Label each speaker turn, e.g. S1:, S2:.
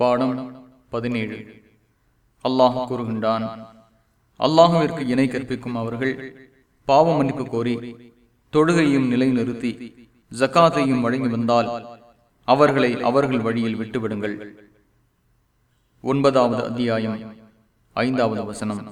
S1: பாடம் பதினேழு. அல்லாஹ் கூறுகின்றான் அல்லாஹுவிற்கு இணை கற்பிக்கும் அவர்கள் பாவ மன்னிப்பு கோரி தொழுகையும் நிலைநிறுத்தி ஜக்காத்தையும் வழங்கி வந்தால் அவர்களை அவர்கள் வழியில் விட்டுவிடுங்கள். ஒன்பதாவது அத்தியாயம் ஐந்தாவது வசனம்.